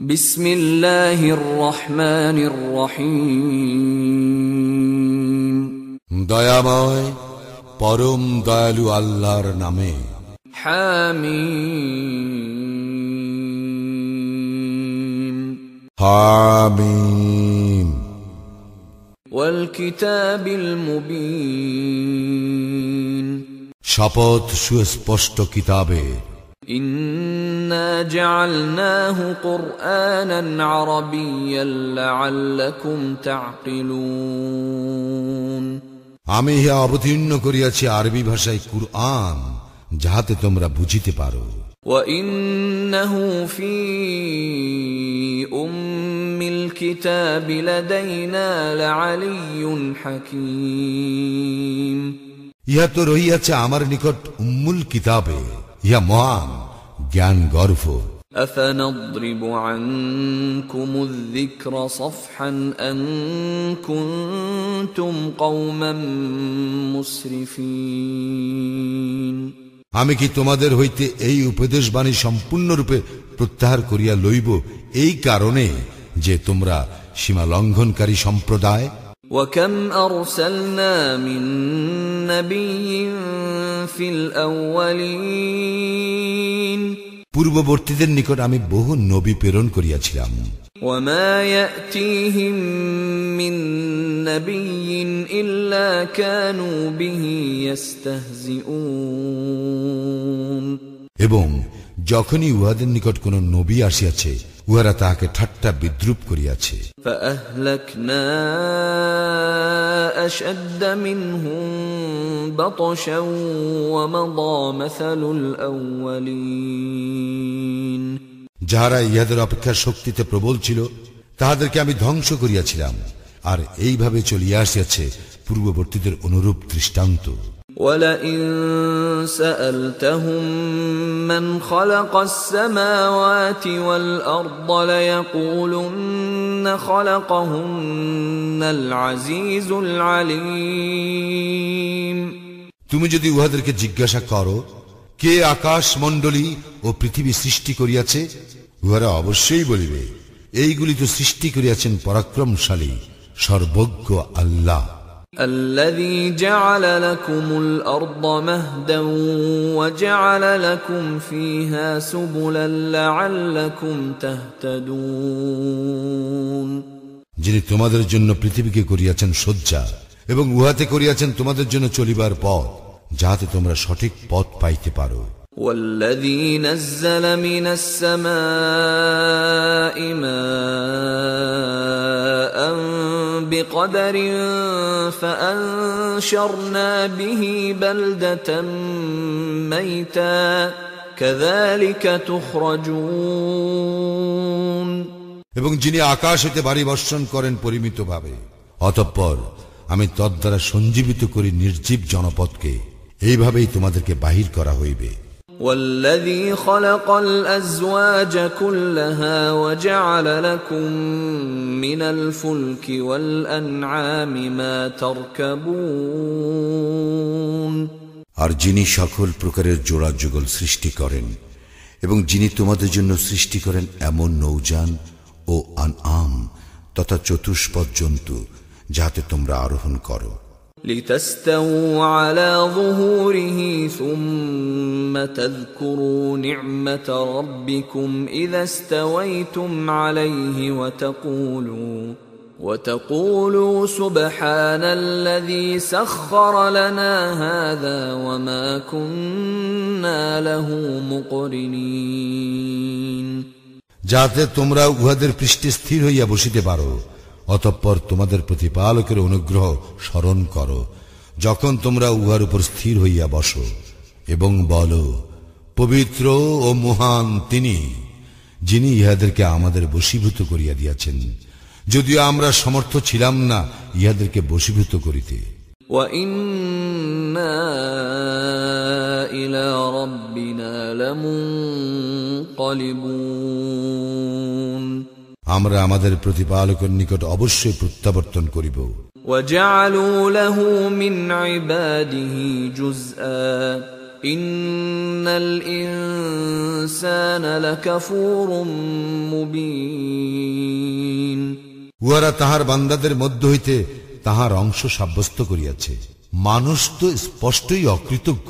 বিসমিল্লাহির রহমানির রহিম। দয়াময় পরম দয়ালু আল্লাহর নামে। হামি হামিম। হামিম ওয়ালকিতাবিল মুবিন। শপথ সুস্পষ্ট কিতাবে। إنا جعلناه قرآنا عربيا لعلكم تعقلون আমি ইহা অবতীর্ণ করিয়াছি আরবি ভাষায় কুরআন যাহাতে তোমরা বুঝিতে পারো وإنه في أم الكتاب لدينا لعلي حكيم ইহা তো রহিয়াছে আমার নিকট উম্মুল কিতাবে ইহা মহান জ্ঞান গর্ভ أفنضرب عنكم الذكر صفحا أن كنتم قوما مسرفين আমি কি তোমাদের হইতে এই উপদেশ বাণী সম্পূর্ণরূপে প্রত্যাহার করিয়া লইব এই কারণে যে তোমরা সীমা লঙ্ঘনকারী সম্প্রদায় وكم أرسلنا من نبي في الأولين পূর্ববর্তীদের নিকট আমি বহু নবী প্রেরণ করিয়াছিলাম وما يأتيهم من نبي إلا كانوا به يستهزئون এবং যখনই উহাদের নিকট কোন নবী আসিয়াছে উহারা তাহাকে ঠাট্টা বিদ্রুপ করিয়াছে। যাহারা ইহাদের অপেক্ষা শক্তিতে প্রবল ছিল তাহাদেরকে আমি ধ্বংস করিয়াছিলাম আর এইভাবে চলিয়া আসিয়াছে পূর্ববর্তীদের অনুরূপ দৃষ্টান্ত। ولئن سألتهم من خلق السماوات والأرض ليقولن خلقهن العزيز العليم তুমি যদি উহাদেরকে জিজ্ঞাসা করো কে আকাশ মণ্ডলী ও পৃথিবী সৃষ্টি করিয়াছে উহারা অবশ্যই বলিবে এইগুলি তো সৃষ্টি করিয়াছেন পরাক্রমশালী সর্বজ্ঞ আল্লাহ الذي جعل لكم الأرض مهدا وجعل لكم فيها سبلا لعلكم تهتدون যিনি তোমাদের জন্য পৃথিবীকে করিয়াছেন শয্যা এবং উহাতে করিয়াছেন তোমাদের জন্য চলিবার পথ যাহাতে তোমরা সঠিক পথ পাইতে পারো والذي نزل من السماء ماء بقدر فأنشرنا به بلدة ميتا كذلك تخرجون এবং যিনি আকাশ হইতে বাড়ি বর্ষণ করেন পরিমিতভাবে অতঃপর আমি তদ্বারা সঞ্জীবিত করি নির্জীব জনপদকে এইভাবেই তোমাদেরকে বাহির করা হইবে والذي خلق الأزواج كلها وجعل لكم من الفلك والأنعام ما تركبون আর যিনি সকল প্রকারের জোড়া যুগল সৃষ্টি করেন এবং যিনি তোমাদের জন্য সৃষ্টি করেন এমন নৌযান ও আন আম তথা চতুষ্পদ জন্তু যাহাতে তোমরা আরোহণ করো لتستووا على ظهوره ثم تذكروا نعمة ربكم إذا استويتم عليه وتقولوا وتقولوا سبحان الذي سخر لنا هذا وما كنا له مقرنين যাতে তোমরা উহাদের পৃষ্ঠে স্থির হইয়া বসিতে পারো অতঃপর তোমাদের প্রতিপালকের অনুগ্রহ স্মরণ করো, যখন তোমরা উহার উপর স্থির হইয়া বসো, এবং বল, পবিত্র ও মহান তিনি, যিনি ইহাদেরকে আমাদের বশীভূত করিয়া দিয়াছেন। যদিও আমরা সমর্থ ছিলাম না ইহাদেরকে বশীভূত করিতে। ইলা আমরা আমাদের প্রতিপালকের নিকট অবশ্যই প্রত্যাবর্তন করিব وجعلوا له من عباده جزءا إن الإنسان لكفور مبين উহারা তাহার বান্দাদের মধ্য হইতে তাহার অংশ সাব্যস্ত করিয়াছে মানুষ তো স্পষ্টই অকৃতজ্ঞ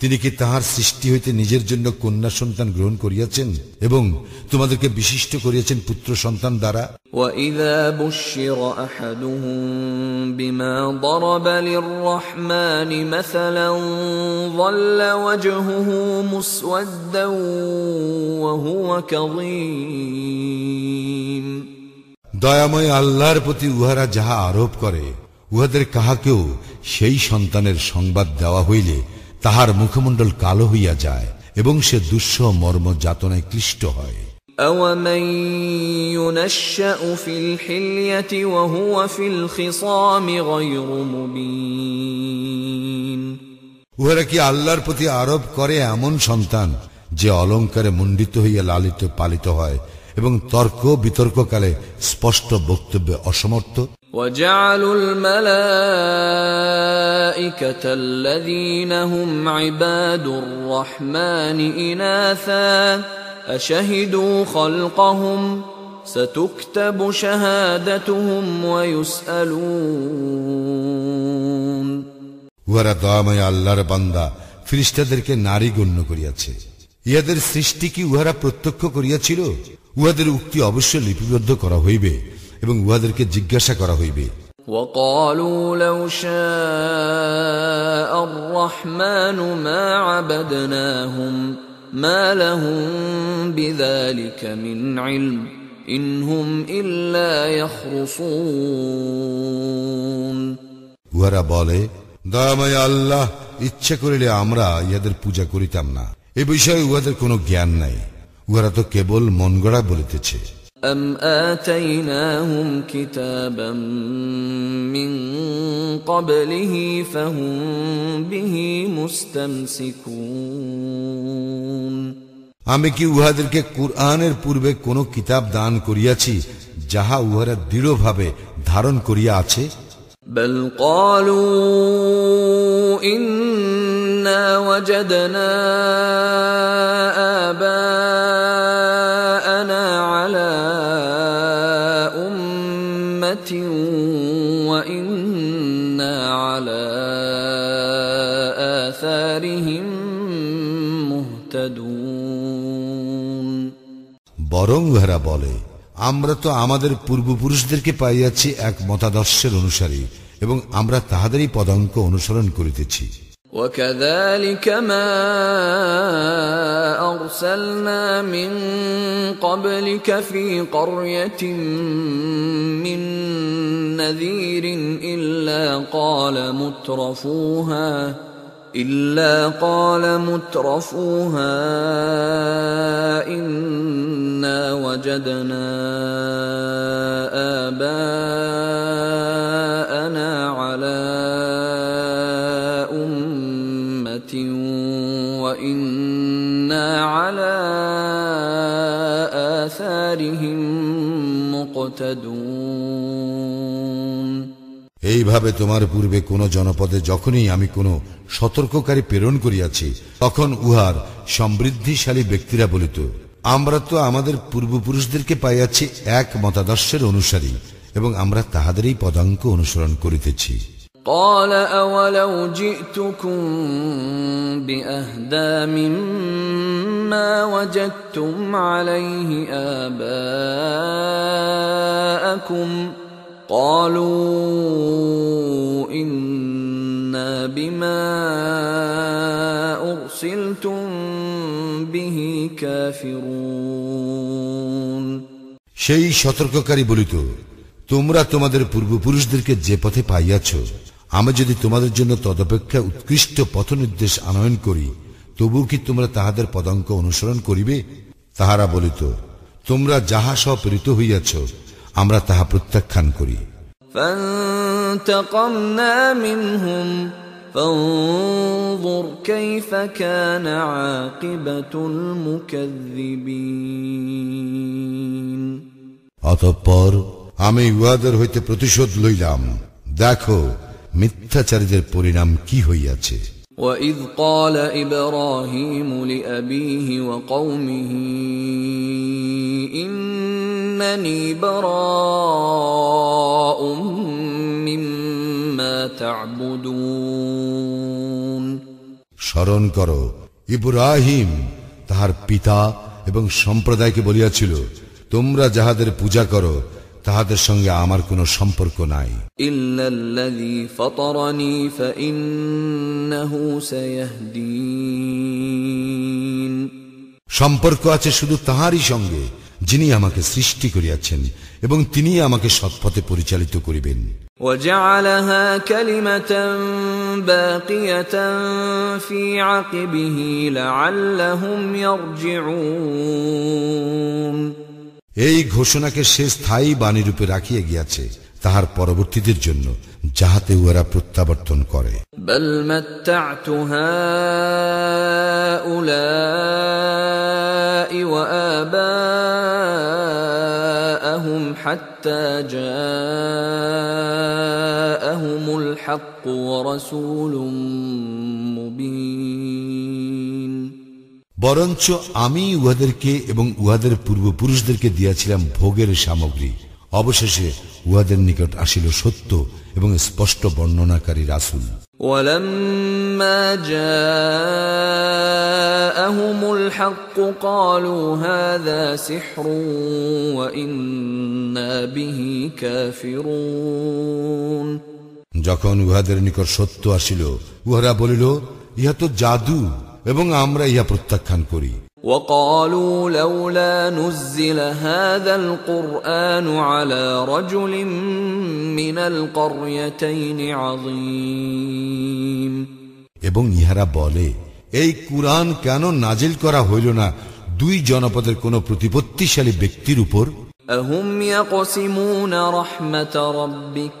তিনি কি তাহার সৃষ্টি হইতে নিজের জন্য কন্যা সন্তান গ্রহণ করিয়াছেন এবং তোমাদেরকে বিশিষ্ট করিয়াছেন পুত্র সন্তান দ্বারা وإذا بشر أحدهم بما ضرب للرحمن مثلا ظل وجهه مسودا وهو كظيم দয়াময় আল্লাহর প্রতি উহারা যাহা আরোপ করে উহাদের কাহাকেও সেই সন্তানের সংবাদ দেওয়া হইলে তাহার মুখমণ্ডল কালো হইয়া যায় এবং সে দুঃসহ মর্ম যাতনায় ক্লিষ্ট হয় أومن ينشأ في الحلية وهو في الخصام غير مبين উহারা কি আল্লাহর প্রতি আরোপ করে এমন সন্তান যে অলঙ্কারে মণ্ডিত হইয়া লালিত পালিত হয় এবং তর্ক বিতর্ককালে স্পষ্ট বক্তব্যে অসমর্থ وجعلوا الملائكة الذين هم عباد الرحمن إناثا أشهدوا خلقهم ستكتب شهادتهم ويسألون উহারা দয়াময় আল্লাহর বান্দা ফিরিস্তাদেরকে নারী গণ্য করিয়াছে ইহাদের সৃষ্টি কি উহারা প্রত্যক্ষ করিয়াছিল উহাদের উক্তি অবশ্য লিপিবদ্ধ করা হইবে এবং উহাদেরকে জিজ্ঞাসা করা হইবে وقالوا لو شاء الرحمن ما عبدناهم ما لهم بذلك من علم إن هم إلا يخرصون উহারা বলে দয়াময় আল্লাহ ইচ্ছে করিলে আমরা ইহাদের পূজা করিতাম না এ বিষয়ে উহাদের কোনো জ্ঞান নাই উহারা তো কেবল মন গড়া বলিতেছে أم آتيناهم كتابا من قبله فهم به مستمسكون আমি কি উহাদেরকে কুরআনের পূর্বে কোন কিতাব দান করিয়াছি যাহা উহারা দৃঢ়ভাবে ধারণ করিয়া আছে بل قالوا إنا وجدنا آباءنا أمة وإنا على آثارهم مهتدون বরং উহারা বলে আমরা তো আমাদের পূর্বপুরুষদেরকে পাইয়াছি এক মতাদর্শের অনুসারী এবং আমরা তাহাদেরই পদাঙ্ক অনুসরণ করিতেছি وكذلك ما أرسلنا من قبلك في قرية من نذير إلا قال مترفوها إلا قال مترفوها إنا وجدنا آباءنا এইভাবে তোমার পূর্বে কোন জনপদে যখনই আমি কোন সতর্ককারী প্রেরণ করিয়াছি, তখন উহার সমৃদ্ধিশালী ব্যক্তিরা বলিত, আমরা তো আমাদের পূর্বপুরুষদেরকে পাইয়াছি এক মতাদর্শের অনুসারী এবং আমরা তাহাদেরই পদাঙ্ক অনুসরণ করিতেছি। قال أولو جئتكم بأهدى مما وجدتم عليه آباءكم قالوا إنا بما أرسلتم به كافرون সেই সতর্ককারী বলিত তোমরা তোমাদের পূর্বপুরুষদেরকে যে পথে পাইয়াছ আমি যদি তোমাদের জন্য তদপেক্ষা উৎকৃষ্ট পথ নির্দেশ আনয়ন করি তবু কি তোমরা তাহাদের পদাঙ্ক অনুসরণ করিবে? তাহারা বলিত তোমরা যাহা সব প্রেরিত হইয়াছ আমরা তাহা প্রত্যাখ্যান করি। অতঃপর আমি উহাদের হইতে প্রতিশোধ লইলাম। দেখো মিথ্যাচারীদের পরিণাম কি হইয়াছে وإذ قال إبراهيم لأبيه وقومه إنني براء مما تعبدون স্মরণ করো ইব্রাহিম তাহার পিতা এবং সম্প্রদায়কে বলিয়াছিল তোমরা যাহাদের পূজা করো তাহাদের সঙ্গে আমার কোনো সম্পর্ক নাই إلا الذي فطرني فإنه سيهدين সম্পর্ক আছে শুধু তাহারই সঙ্গে যিনি আমাকে সৃষ্টি করিয়াছেন এবং তিনি আমাকে সৎপথে পরিচালিত করিবেন وجعلها كلمة باقية في عقبه لعلهم يرجعون এই ঘোষণাকে সে স্থায়ী বাণীরূপে রাখিয়া গিয়াছে তাহার পরবর্তীদের জন্য, যাহাতে উহারা প্রত্যাবর্তন করে। بل বরঞ্চ আমি উহাদেরকে এবং উহাদের পূর্বপুরুষদেরকে দিয়াছিলাম ভোগের সামগ্রী অবশেষে উহাদের নিকট আসিল সত্য এবং স্পষ্ট বর্ণনাকারী রাসুল ولما جاءهم الحق قالوا هذا سحر وإنا به كافرون যখন উহাদের নিকট সত্য আসিল উহারা বলিল ইহা তো জাদু এবং আমরা ইহা প্রত্যাখ্যান করি وقالوا لولا نزل هذا القرآن على رجل من القريتين عظيم এবং ইহারা বলে এই কুরআন কেন নাজিল করা হইল না দুই জনপদের কোন প্রতিপত্তিশালী ব্যক্তির উপর أهم يقسمون رحمة ربك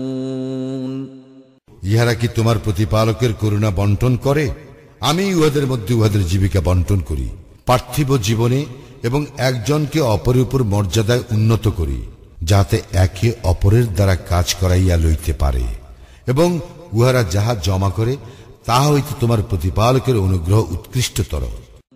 ইহারা কি তোমার প্রতিপালকের করুণা বন্টন করে? আমি উহাদের মধ্যে উহাদের জীবিকা বন্টন করি, পার্থিব জীবনে এবং একজনকে অপরের উপর মর্যাদায় উন্নত করি যাতে একে অপরের দ্বারা কাজ করাইয়া লইতে পারে। এবং উহারা যাহা জমা করে, তাহা হইতে তোমার প্রতিপালকের অনুগ্রহ উৎকৃষ্টতর।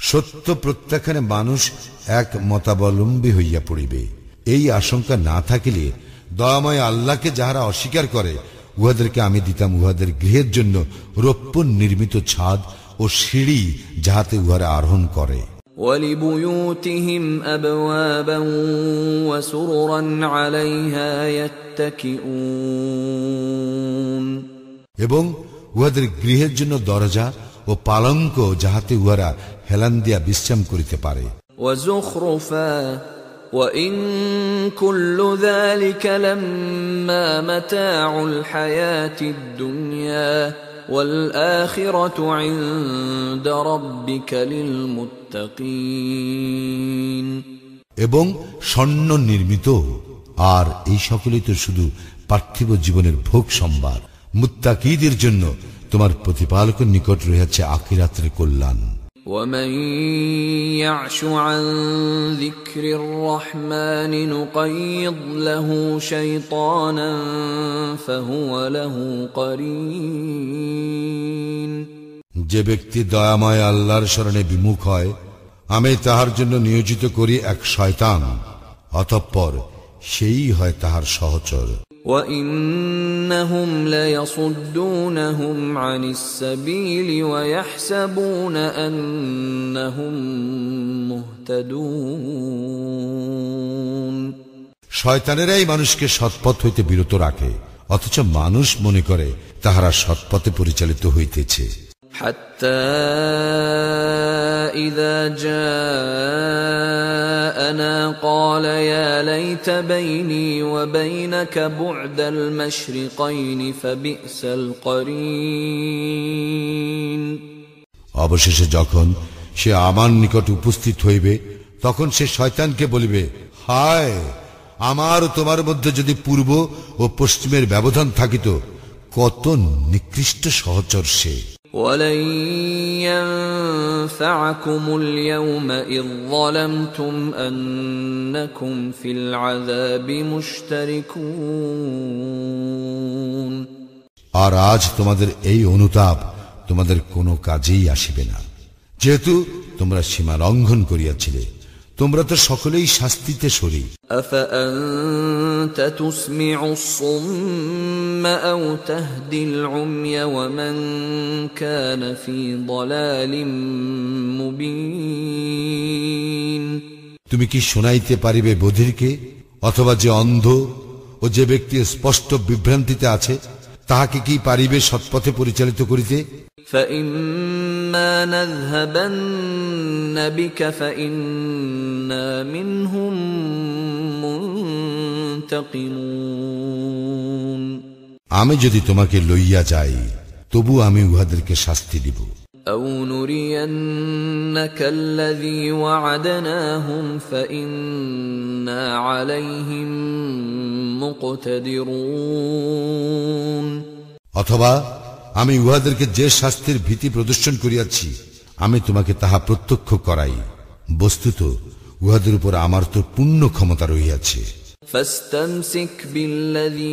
সত্য প্রত্যাখ্যানে মানুষ এক মতাবলম্বী হইয়া পড়িবে এই আশঙ্কা না থাকিলে দয়াময় আল্লাহকে যাহারা অস্বীকার করে উহাদেরকে আমি দিতাম উহাদের গৃহের জন্য রৌপ্য নির্মিত ছাদ ও সিঁড়ি যাহাতে উহারা আরোহণ করে ولبيوتهم أبوابا وسررا عليها يتكئون এবং উহাদের গৃহের জন্য দরজা ও পালঙ্ক যাহাতে উহারা হেলান দিয়া বিশ্রাম করিতে পারে وزخرفا وإن كل ذلك لما متاع الحياة الدنيا والآخرة عند ربك للمتقين এবং স্বর্ণ নির্মিত আর এই সকলেই তো শুধু পার্থিব জীবনের ভোগ সম্ভার মুত্তাকিদের জন্য তোমার প্রতিপালকের নিকট রয়েছে আখিরাত্রের কল্যাণ ومن يعش عن ذكر الرحمن نقيض له شيطانا فهو له قرين যে ব্যক্তি দয়াময় আল্লাহর স্মরণে বিমুখ হয় আমি তাহার জন্য নিয়োজিত করি এক শয়তান অতঃপর সেই হয় তাহার সহচর وإنهم ليصدونهم عن السبيل ويحسبون أنهم مهتدون শয়তানেরাই মানুষকে সৎপথ হইতে বিরত রাখে অথচ মানুষ মনে করে তাহারা সৎপথে পরিচালিত হইতেছে حتى إذا جاءنا قال يا ليت بيني وبينك بعد المشرقين فبئس القرين অবশেষে যখন সে আমার নিকট উপস্থিত হইবে তখন সে শয়তানকে বলিবে হায় আমার ও তোমার মধ্যে যদি পূর্ব ও পশ্চিমের ব্যবধান থাকিত কত নিকৃষ্ট সহচর সে ولن ينفعكم اليوم إذ ظلمتم أنكم في العذاب مشتركون আর আজ তোমাদের এই অনুতাপ তোমাদের কোনো কাজেই আসিবে না যেহেতু তোমরা সীমা লঙ্ঘন করিয়াছিলে তোমরা তো সকলেই শাস্তিতে সরি أفأنت تسمع الصم أو تهدي العمي ومن كان في ضلال مبين তুমি কি শোনাইতে পারিবে বধিরকে অথবা যে অন্ধ ও যে ব্যক্তি স্পষ্ট বিভ্রান্তিতে আছে তাহাকে কি পারিবে সৎপথে পরিচালিত করিতে فإما نذهبن بك فإنا منهم منتقمون আমি যদি তোমাকে লইয়া যাই তবু আমি উহাদেরকে শাস্তি দিব أو نرينك الذي وعدناهم فإنا عليهم مقتدرون অথবা আমি উহাদেরকে যে শাস্তির ভীতি প্রদর্শন করিয়াছি আমি তোমাকে তাহা প্রত্যক্ষ করাই বস্তুত উহাদের উপর আমার তো পূর্ণ ক্ষমতা রহিয়াছে فاستمسك بالذي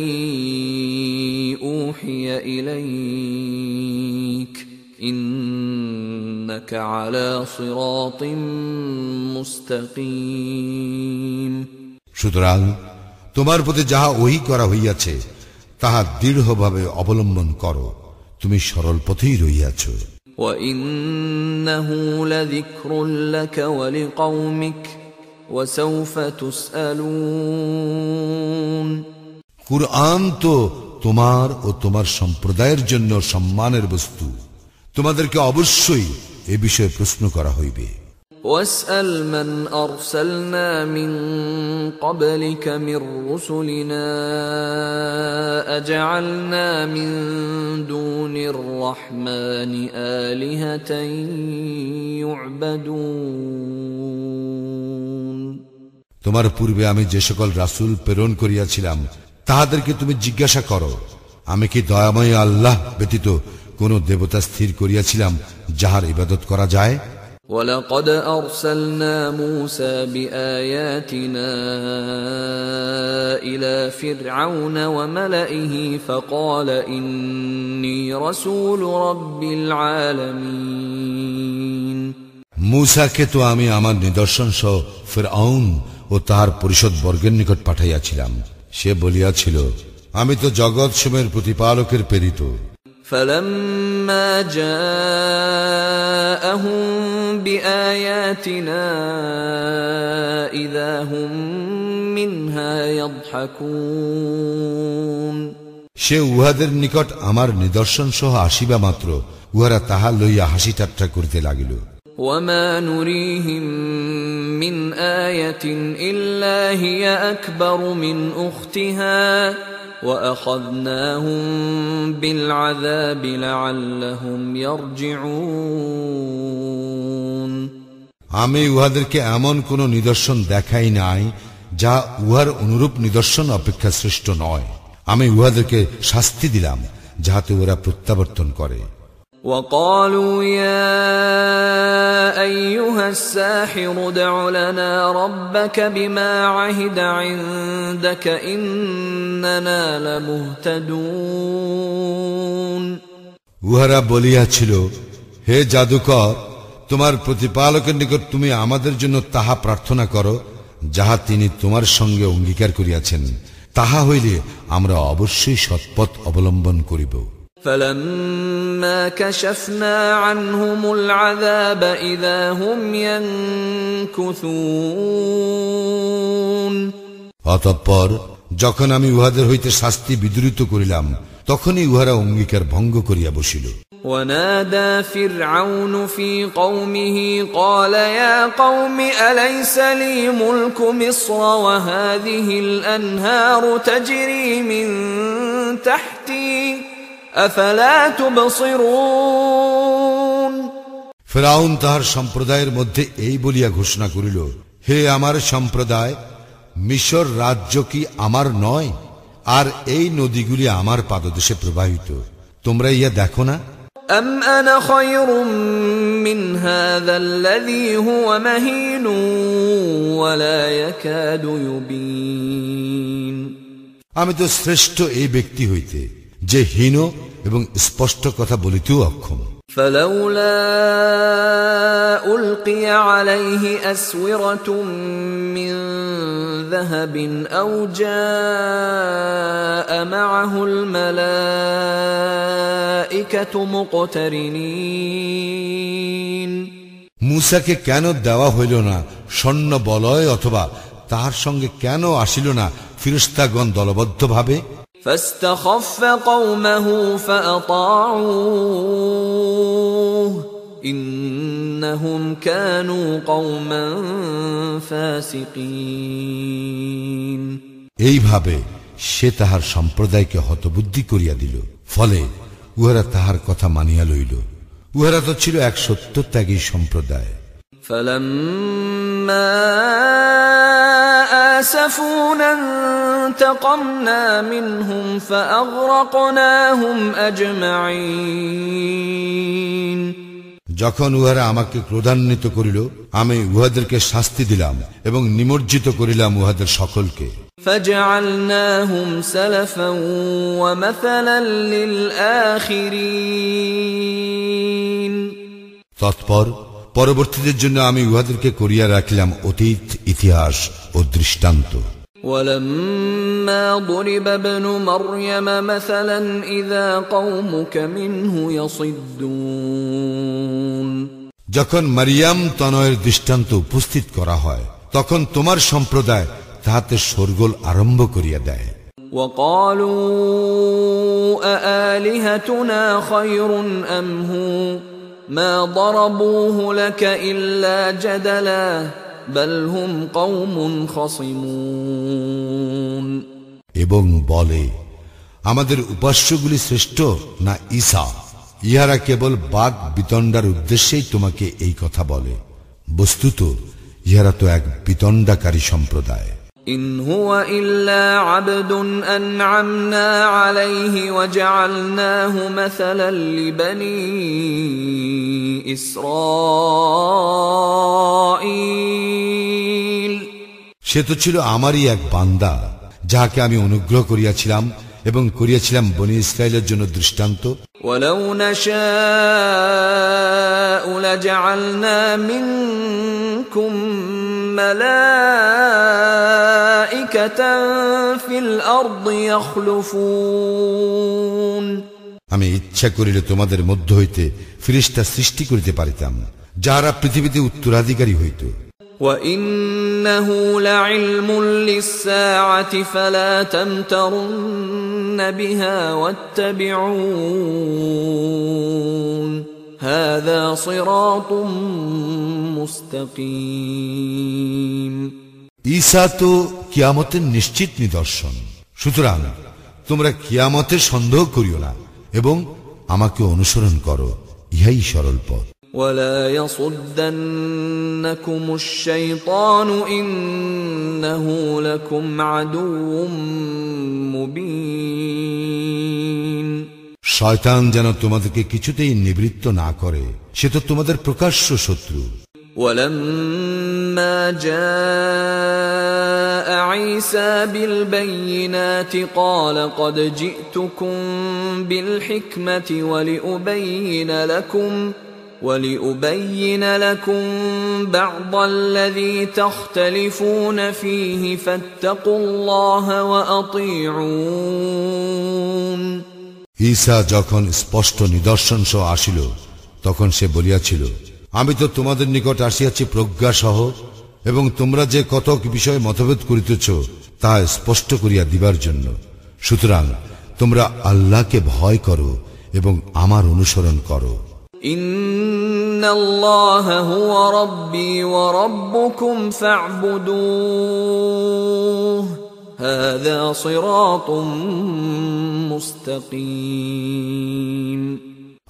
أوحي إليك إنك على صراط مستقيم সুতরাং তোমার প্রতি যাহা ওহি করা হইয়াছে তাহা দৃঢ়ভাবে অবলম্বন করো তুমি সরল পথেই রইয়াছ وإنه لذكر لك ولقومك وسوف تسألون কুরআন তো তোমার ও তোমার সম্প্রদায়ের জন্য সম্মানের বস্তু তোমাদেরকে অবশ্যই এ বিষয়ে প্রশ্ন করা হইবে واسأل من أرسلنا من قبلك من رسلنا أجعلنا من دون الرحمن آلهة يعبدون তোমার পূর্বে আমি যে সকল রাসূল প্রেরণ করিয়াছিলাম তাহাদেরকে তুমি জিজ্ঞাসা করো আমি কি দয়াময় আল্লাহ ব্যতীত কোন দেবতা স্থির করিয়াছিলাম যাহার ইবাদত করা যায় ولقد أرسلنا موسى بآياتنا إلى فرعون وملئه فقال إني رسول رب العالمين মূসাকে তো আমি আমার নিদর্শন সহ ফেরাউন ও তাহার পরিষদ বর্গের নিকট পাঠাইয়াছিলাম সে বলিয়াছিল আমি তো জগৎ সমের প্রতিপালকের প্রেরিত فلما جاءهم بآياتنا إذا هم منها يضحكون সে উহাদের নিকট আমার নিদর্শন সহ আসিবা মাত্র উহারা তাহা লইয়া হাসি ঠাট্টা করিতে লাগিল وما نريهم من آية إلا هي أكبر من أختها وأخذناهم بالعذاب لعلهم يرجعون আমি উহাদেরকে এমন কোন নিদর্শন দেখাই নাই যা উহার অনুরূপ নিদর্শন অপেক্ষা শ্রেষ্ঠ নয় আমি উহাদেরকে শাস্তি দিলাম যাহাতে ওরা প্রত্যাবর্তন করে وقالوا يا أيها الساحر ادع لنا ربك بما عهد عندك إننا لمهتدون উহারা বলিয়াছিল হে জাদুকর তোমার প্রতিপালকের নিকট তুমি আমাদের জন্য তাহা প্রার্থনা করো যাহা তিনি তোমার সঙ্গে অঙ্গীকার করিয়াছেন তাহা হইলে আমরা অবশ্যই সৎপথ অবলম্বন করিব فلما كشفنا عنهم العذاب إذا هم ينكثون অতঃপর যখন আমি উহাদের হইতে শাস্তি বিদূরিত করিলাম তখনই উহারা অঙ্গীকার ভঙ্গ করিয়া বসিল ونادى فرعون في قومه قال يا قوم أليس لي ملك مصر وهذه الأنهار تجري من تحتي أفلا تبصرون ফেরাউন তাহার সম্প্রদায়ের মধ্যে এই বলিয়া ঘোষণা করিল হে আমার সম্প্রদায় মিশর রাজ্য কি আমার নয় আর এই নদীগুলি আমার পাদদেশে প্রবাহিত তোমরা ইয়া দেখো না أم أنا خير من هذا الذي هو مهين ولا يكاد يبين আমি তো শ্রেষ্ঠ এই ব্যক্তি হইতে যে হীন এবং স্পষ্ট কথা বলিতেও অক্ষম فلولا ألقي عليه أسورة من ذهب أو جاء معه الملائكة مقترنين মুসাকে কেন দেওয়া হইল না স্বর্ণ বলয় অথবা তাহার সঙ্গে কেন আসিল না ফিরস্তাগণ দলবদ্ধভাবে فاستخف قومه فأطاعوه إنهم كانوا قوما فاسقين এইভাবে সে তাহার সম্প্রদায়কে হতবুদ্ধি করিয়া দিল ফলে উহারা তাহার কথা মানিয়া লইল উহারা তো ছিল এক সত্যত্যাগী সম্প্রদায় فلما آسفونا انتقمنا منهم فأغرقناهم أجمعين যখন উহারা আমাকে ক্রোধান্বিত করিল আমি উহাদেরকে শাস্তি দিলাম এবং নিমজ্জিত করিলাম উহাদের সকলকে فجعلناهم سلفا ومثلا للآخرين তৎপর পরবর্তীদের জন্য আমি উহাদেরকে করিয়া রাখিলাম অতীত ইতিহাস ও দৃষ্টান্ত ولما ضرب ابن مريم مثلا إذا قومك منه يصدون যখন মারিয়াম তনয়ের দৃষ্টান্ত উপস্থিত করা হয় তখন তোমার সম্প্রদায় তাহাতে শোরগোল আরম্ভ করিয়া দেয় وقالوا أآلهتنا خير أم هو ما ضربوه لك إلا جدلا بل هم قوم خصمون এবং বলে আমাদের উপাস্যগুলি শ্রেষ্ঠ না ঈসা ইহারা কেবল বাঘ বিতণ্ডার উদ্দেশ্যেই তোমাকে এই কথা বলে বস্তুত ইহারা তো এক বিতণ্ডাকারী সম্প্রদায় إن هو إلا عبد أنعمنا عليه وجعلناه مثلا لبني إسرائيل সে তো ছিল আমারই এক বান্দা যাহাকে আমি অনুগ্রহ করিয়াছিলাম এবং করিয়াছিলাম বনি ইসরায়েলের জন্য দৃষ্টান্ত ولو نشاء لجعلنا منكم ملائكة في الأرض يخلفون আমি ইচ্ছা করিলে তোমাদের মধ্য হইতে ফিরিস্তা সৃষ্টি করিতে পারিতাম যাহারা পৃথিবীতে উত্তরাধিকারী হইত وإنه لعلم للساعة فلا تمترن بها واتبعون هذا صراط مستقيم ঈসা তো কিয়ামতের নিশ্চিত নিদর্শন সুতরাং তোমরা কিয়ামতের সন্দেহ করিও না এবং আমাকে অনুসরণ করো ইহাই সরল পথ ولا يصدنكم الشيطان إنه لكم عدو مبين শয়তান যেন তোমাদেরকে কিছুতেই নিবৃত্ত না করে সে তো তোমাদের প্রকাশ্য শত্রু ولما جاء عيسى بالبينات قال قد جئتكم بالحكمة ولأبين لكم ولأبين لكم بعض الذي تختلفون فيه فاتقوا الله وأطيعون ঈসা যখন স্পষ্ট নিদর্শন সহ আসিল, তখন সে বলিয়াছিল, আমি তো তোমাদের নিকট আসিয়াছি প্রজ্ঞা সহ এবং তোমরা যে কতক বিষয়ে মতভেদ করিতেছ, তা স্পষ্ট করিয়া দিবার জন্য। সুতরাং তোমরা আল্লাহকে ভয় করো এবং আমার অনুসরণ করো। ইন্নাল্লাহু রাব্বি ওয়া هذا صراط مستقيم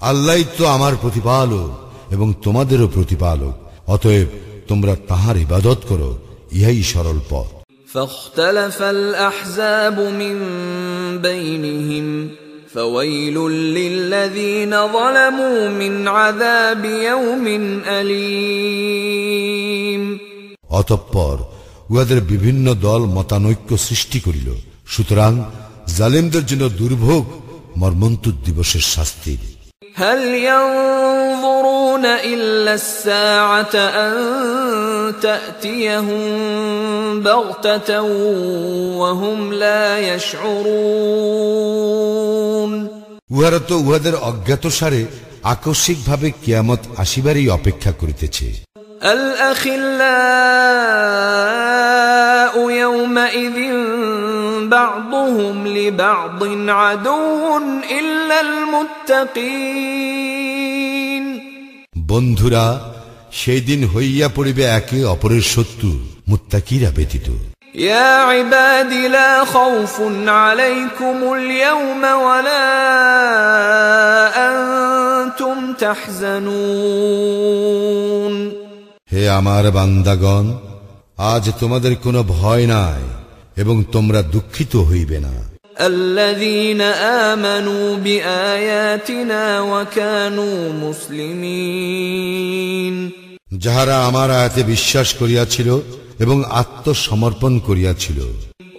আল্লাহ তো আমার প্রতিপালক এবং তোমাদেরও প্রতিপালক অতএব তোমরা তাহার ইবাদত করো ইহাই সরল পথ فاختلف الأحزاب من بينهم فويل للذين ظلموا من عذاب يوم أليم অতঃপর উহাদের বিভিন্ন দল মতানৈক্য সৃষ্টি করিল সুতরাং জালেমদের জন্য দুর্ভোগ মর্মন্তুদ দিবসের শাস্তির هل ينظرون إلا الساعة أن تأتيهم بغتة وهم لا يشعرون উহারা তো উহাদের অজ্ঞাতসারে আকস্মিকভাবে কিয়ামত আসিবারই অপেক্ষা করিতেছে الأخلاء يومئذ بعضهم لبعض عدو إلا المتقين বন্ধুরা সেই দিন হইয়া পড়িবে একে অপরের শত্রু মুত্তাকিরা ব্যতীত يا عباد لا خوف عليكم اليوم ولا أنتم تحزنون হে আমার বান্দাগণ আজ তোমাদের কোনো ভয় নাই এবং তোমরা দুঃখিত হইবে না الذين آمنوا بآياتنا وكانوا مسلمين যাহারা আমার আয়াতে বিশ্বাস করিয়াছিল এবং আত্মসমর্পণ করিয়াছিল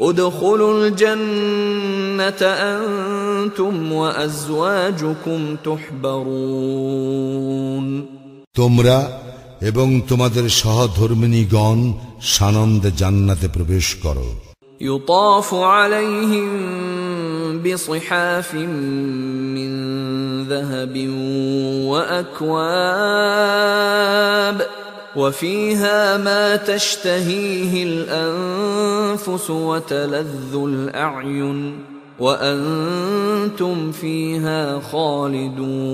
ادخلوا الجنة أنتم وأزواجكم تحبرون তোমরা এবং তোমাদের সহধর্মিনীগণ সানন্দে জান্নাতে প্রবেশ করো يطاف عليهم بصحاف من ذهب واكواب وفيها ما تشتهيه الانفس وتلذ الاعين وانتم فيها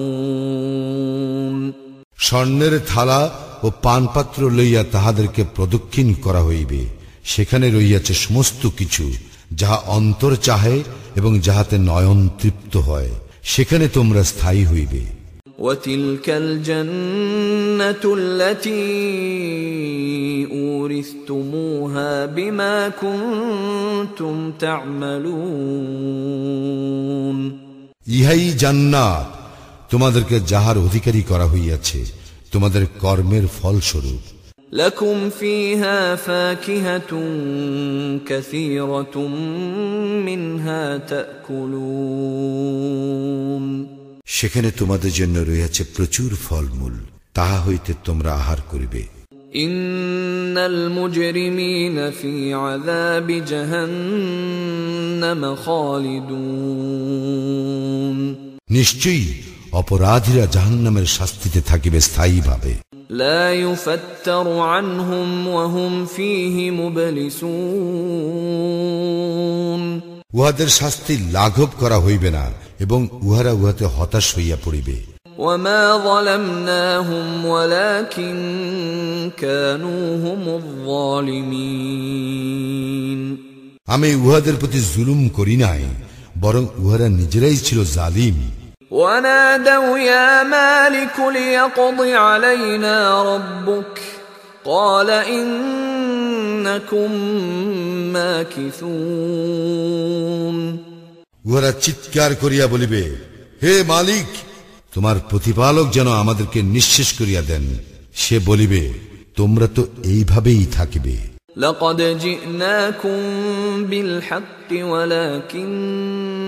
خالدون স্বর্ণের থালা ও পানপাত্র লইয়া তাহাদেরকে প্রদক্ষিণ করা হইবে সেখানে রইয়াছে সমস্ত কিছু যাহা অন্তর চাহে এবং যাহাতে নয়ন তৃপ্ত হয় সেখানে তোমরা স্থায়ী হইবে وتلك الجنة التي أورثتموها بما كنتم تعملون ইহাই জান্নাত তোমাদেরকে যাহার অধিকারী করা হইয়াছে তোমাদের কর্মের ফলস্বরূপ لكم فيها فاكهة كثيرة منها تأكلون সেখানে তোমাদের জন্য রইয়াছে প্রচুর ফলমূল তাহা হইতে তোমরা আহার করিবে إن المجرمين في عذاب جهنم خالدون নিশ্চয়ই অপরাধীরা জাহান্নামের শাস্তিতে থাকিবে স্থায়ীভাবে لا يفتر عنهم وهم فيه مبلسون উহাদের শাস্তি লাঘব করা হইবে না এবং উহারা উহাতে হতাশ হইয়া পড়িবে وما ظلمناهم ولكن كانوا هم الظالمين আমি উহাদের প্রতি জুলুম করি নাই বরং উহারা নিজেরাই ছিল জালিম ونادوا يا مالك ليقض علينا ربك قال إنكم ماكثون উহারা চিৎকার করিয়া বলিবে হে মালিক তোমার প্রতিপালক যেন আমাদেরকে নিঃশেষ করিয়া দেন সে বলিবে তোমরা তো এইভাবেই থাকিবে لقد جئناكم بالحق ولكن أكثركم للحق كارهون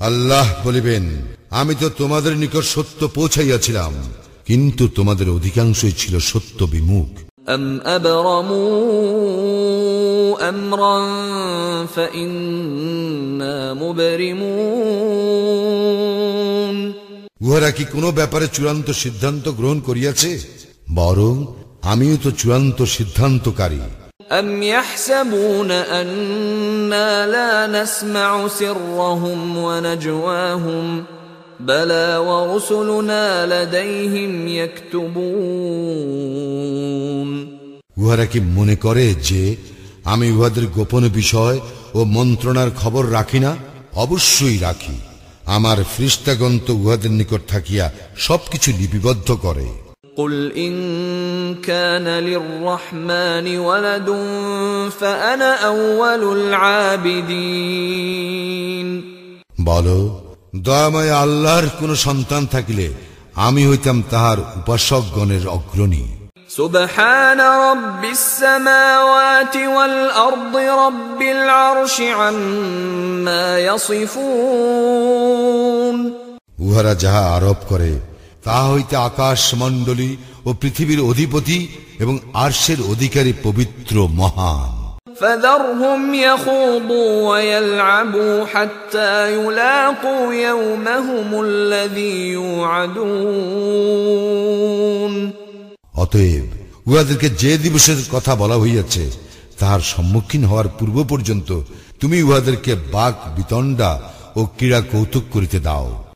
আল্লাহ বলিবেন আমি তো তোমাদের নিকট সত্য পৌঁছাইয়াছিলাম কিন্তু তোমাদের অধিকাংশই ছিল সত্য বিমুখ أم أبرموا أمرا فإنا مبرمون উহারা কি কোনো ব্যাপারে চূড়ান্ত সিদ্ধান্ত গ্রহণ করিয়াছে বরং আমিও তো চূড়ান্ত সিদ্ধান্তকারী أم يحسبون أنا لا نسمع سرهم ونجواهم بلى ورسلنا لديهم يكتبون উহারা কি মনে করে যে আমি উহাদের গোপন বিষয় ও মন্ত্রণার খবর রাখি না অবশ্যই রাখি আমার ফ্রিস্তাগণ তো উহাদের নিকট থাকিয়া সবকিছু লিপিবদ্ধ করে قل إن كان للرحمن ولد فأنا أول العابدين বলো দয়াময় আল্লাহর কোন সন্তান থাকিলে আমি হইতাম তাহার উপাসকগণের অগ্রণী سبحان رب السماوات والأرض رب العرش عما يصفون উহারা যাহা আরোপ করে তাহা হইতে আকাশ মণ্ডলী ও পৃথিবীর অধিপতি এবং আর্শের অধিকারী পবিত্র মহান فذرهم يخوضوا ويلعبوا حتى يلاقوا يومهم الذي يوعدون অতএব উহাদেরকে যে দিবসের কথা বলা হইয়াছে তাহার সম্মুখীন হওয়ার পূর্ব পর্যন্ত তুমি উহাদেরকে বাক বিতণ্ডা ও ক্রীড়া কৌতুক করিতে দাও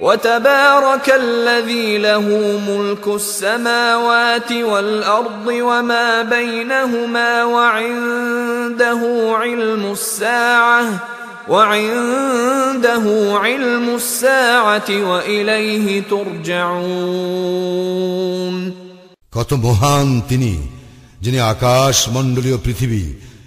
وتبارك الذي له ملك السماوات والأرض وما بينهما وعنده علم الساعة وعنده علم الساعة وإليه ترجعون কত মহান তিনি যিনি আকাশ মণ্ডলীয় পৃথিবী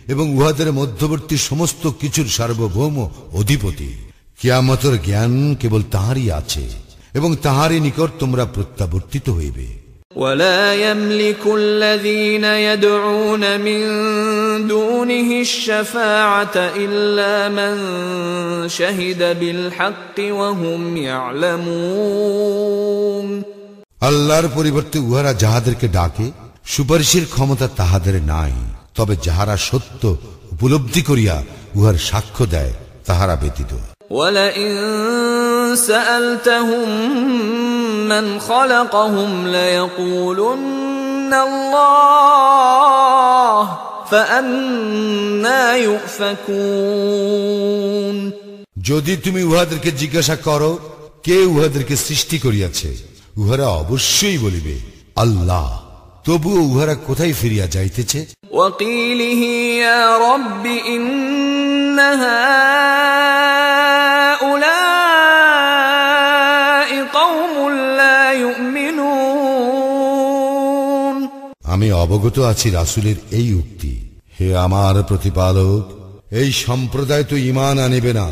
এবং উহাদের মধ্যবর্তী সমস্ত কিছুর সার্বভৌম অধিপতি কিয়ামতের জ্ঞান কেবল তাহারই আছে এবং তাহারই নিকট তোমরা প্রত্যাবর্তিত হইবে ولا يملك الذين يدعون من دونه الشفاعة إلا من شهد بالحق وهم يعلمون আল্লাহর পরিবর্তে উহারা যাহাদেরকে ডাকে সুপারিশের ক্ষমতা তাহাদের নাই তবে যাহারা সত্য উপলব্ধি করিয়া উহার সাক্ষ্য দেয় তাহারা ব্যতীত ولئن سألتهم من خلقهم ليقولن الله فأنا يؤفكون যদি তুমি উহাদেরকে জিজ্ঞাসা করো কে উহাদেরকে সৃষ্টি করিয়াছে উহারা অবশ্যই বলিবে আল্লাহ তবুও উহারা কোথায় ফিরিয়া যাইতেছে وقيله يا رب إن আমি অবগত আছি রাসুলের এই উক্তি। হে আমার প্রতিপালক, এই সম্প্রদায় তো ইমান আনিবে না।